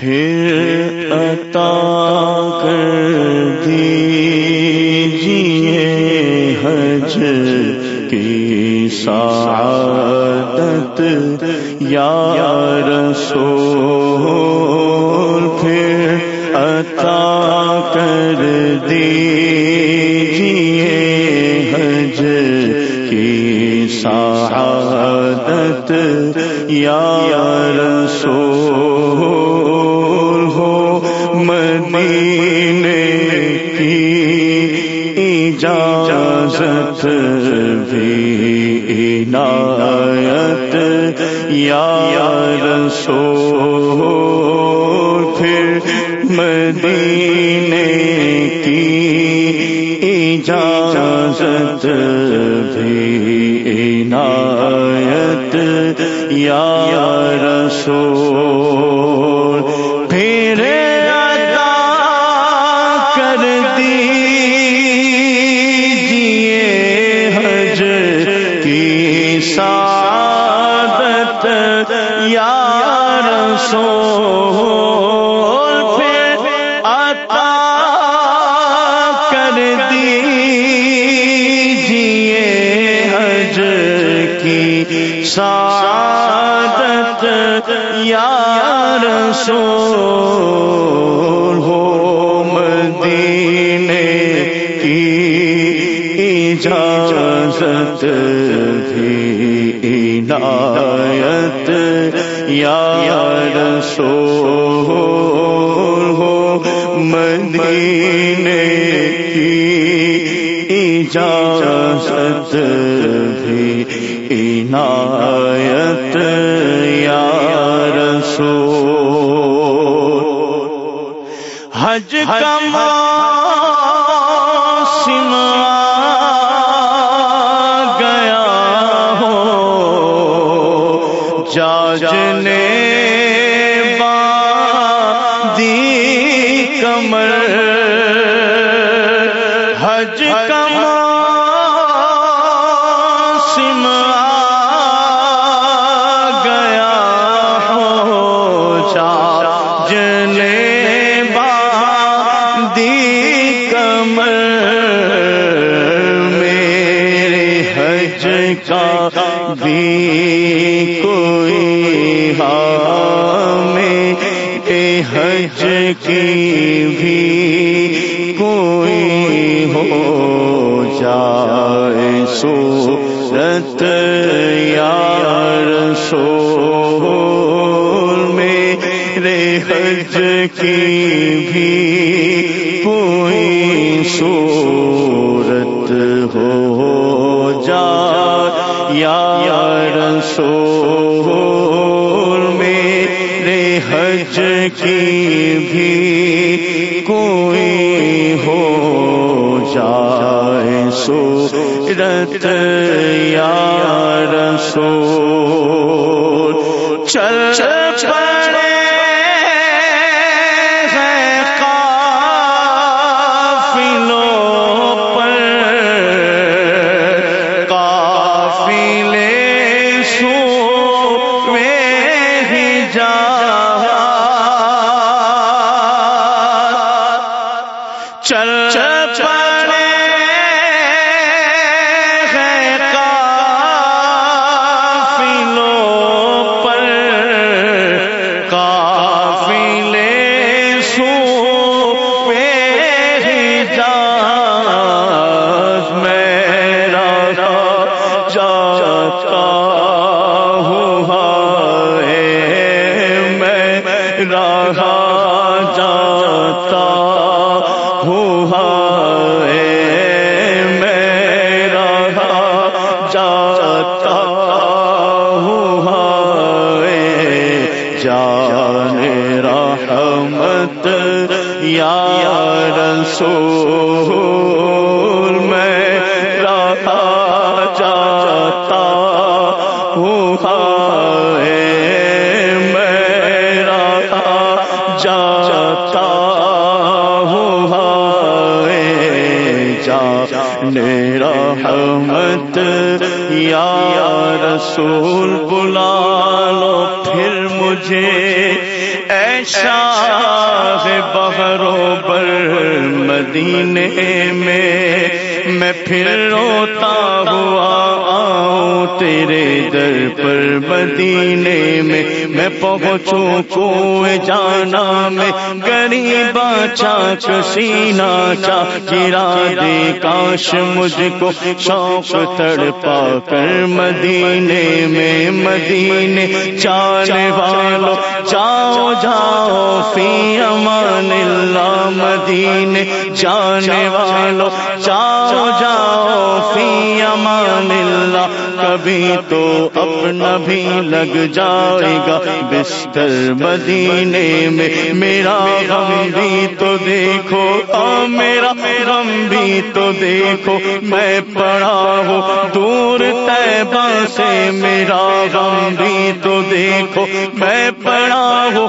پھر عطا کر دیجیے حج کی سعادت۔ یا رسول، پھر عطا کر دیجیے حج کی سعادت۔ یا رسول اجازت بھی عنایت یا رسول پھر مدینے کی اجازت بھی عنایت یا رسول سعادت یا رسول ہو مدینے کی اجازت بھی عنایت یا رسول ہو مدینے کی اجازت بھی عنایت یا رسول۔ حج کا موسم آ گیا ہو۔ جاجنے باندی کمر حج کی بھی کوئی ہو جائے صورت یا رسول، میرے حج کی بھی کوئی صورت ہو جا یا رسول۔ صورت یا رسول چل چل رحمت یا رسول، میں رہا جاتا ہوں میرا جاتا ہوں، ہائے، جان رحمت، یا رسول، بلا مجھے اے شاہ بہرو بر مدینے میں میں پھر روتا ہوا تیرے در پر مدینے میں میں پہنچوں کو جانا میں غریب چاچ سینا چا گرا دے کاش مجھ کو شوق تڑ پا کر مدینے میں مدینے چانے والوں جاؤ جاؤ فی امان اللہ مدینے جانے والوں تو اپنا بھی لگ جائے گا بستر مدینے میں۔ میرا غم بھی تو دیکھو میرا غم بھی تو دیکھو۔ میں پڑا ہوں دور طیبہ سے، میرا غم بھی تو دیکھو۔ میں پڑا ہوں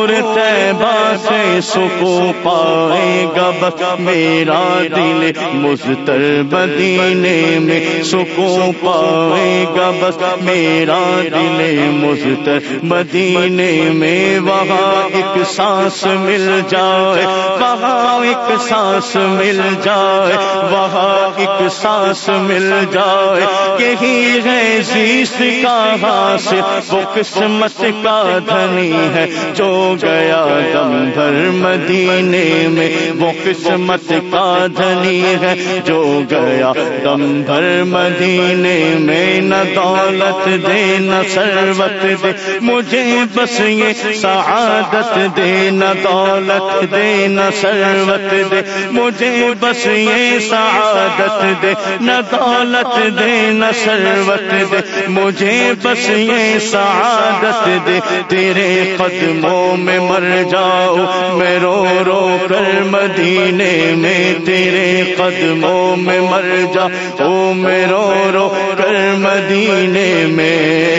دور طیبہ سے سکو پائے گا میرا دل مستر مدینے میں سکو پائے گا بس میرا دل مستر مدینے میں وہاں ایک سانس مل جائے، وہاں ایک سانس مل جائے، وہاں ایک سانس مل جائے۔ یہی ہے زیس کا حاصل وہ قسمت کا دھنی ہے جو گیا دم بھر مدینے میں، وہ قسمت کا دھنی ہے جو گیا دم بھر مدینے میں۔ نہ دولت دے، نہ سروت دے، مجھے بس یہ سعادت دے۔ نہ دولت دے، نہ سروت دے، مجھے بس یہ سعادت دے۔ نہ دولت دے، نہ سروت دے، مجھے بس یہ سعادت دے۔ تیرے قدموں میں مر جاؤ، میں رو رو کر مدینے میں تیرے قدموں میں مر جاؤ، میں رو رو کر مدینے میں۔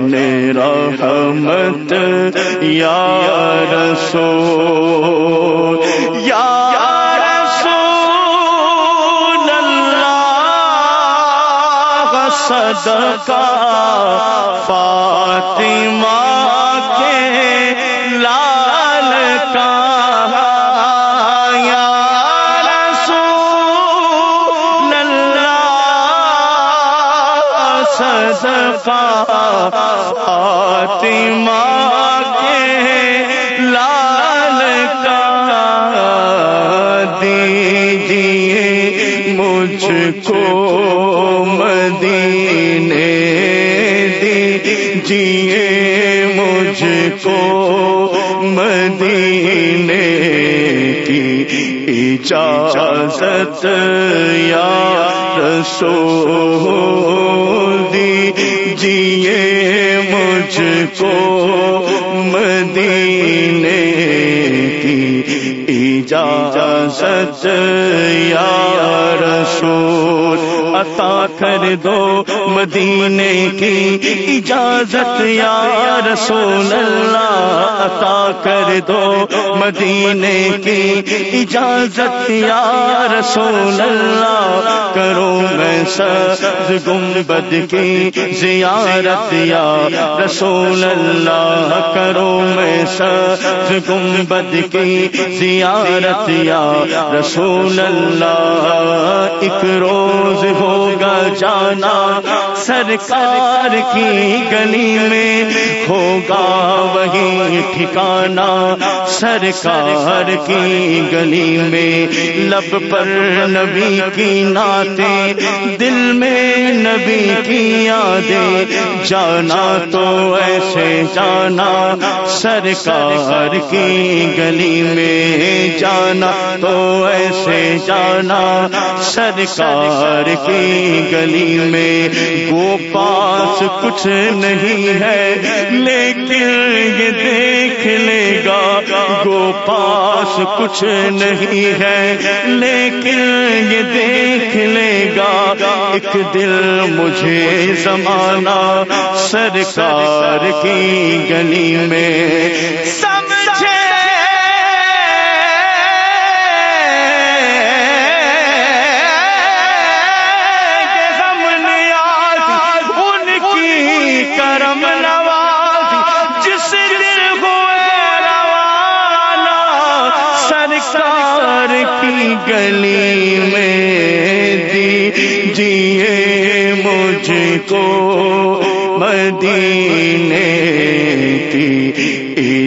میرا رحمت یا رسول یا صدقہ صدقہ فاطمہ کے لال کا دیجیے مجھ کو کو اجازت یا رسول دی جیے مجھ کو مدینے کی اجازت یا رسول عطا کر دو مدینے کی اجازت، یا رسول اللہ، عطا کر دو مدینے کی اجازت، یا رسول اللہ، کرو میں سب گنبد کی زیارت، یا رسول اللہ، کرو میں سب گنبد کی زیارت، یا رسول اللہ، ایک روز ہوگا جانا سرکار کی گلی میں ہوگا وہی ٹھکانا سرکار کی گلی میں لب پر نبی کی ناتے دل میں نبی کی یادیں۔ جانا تو ایسے جانا، سرکار کی گلی میں جانا تو ایسے جانا۔ سرکار کی گلی میں گو پاس کچھ نہیں ہے، لیکن یہ دیکھ لے گا گو پاس کچھ نہیں ہے، لیکن یہ دیکھ لے گا۔ ایک دل مجھے زمانہ، سرکار کی گلی میں۔ سمجھے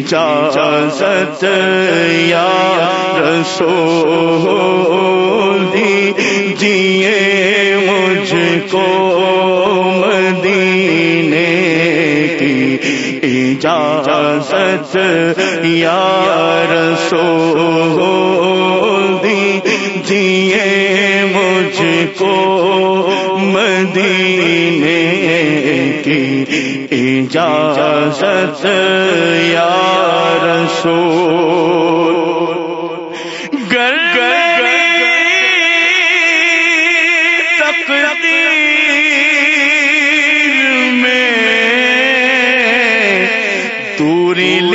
اجازت یا رسول دی جیے مجھ کو اجازت یا رسول اجازت یا رسول۔ گر تقدیر میں دوری ل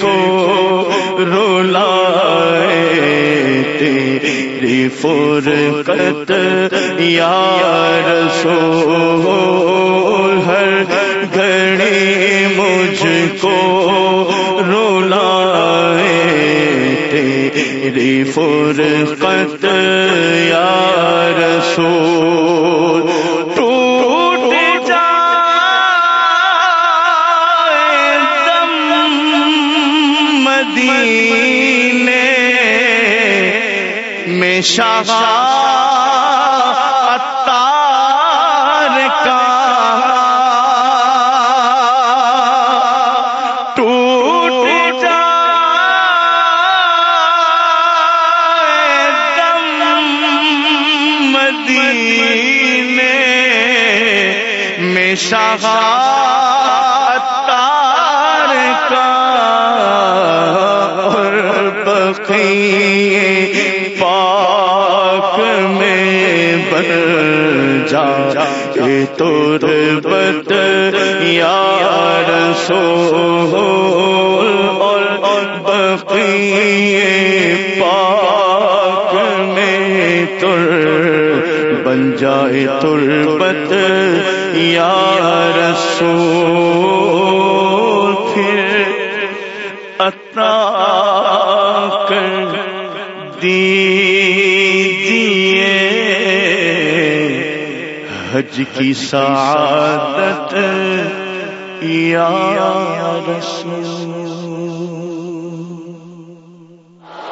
کو رولا تیری فرقت، یا رسول، ہر گھڑی مجھ کو رولا تیری فرقت، یا رسول۔ شاہ اتار کا ٹوٹ جائے دم مدینے میں شاہ تربت یا رسول اور بقیے پاک میں تر بن جائے تربت یا رسول پھر حج کی سعادت یا رسول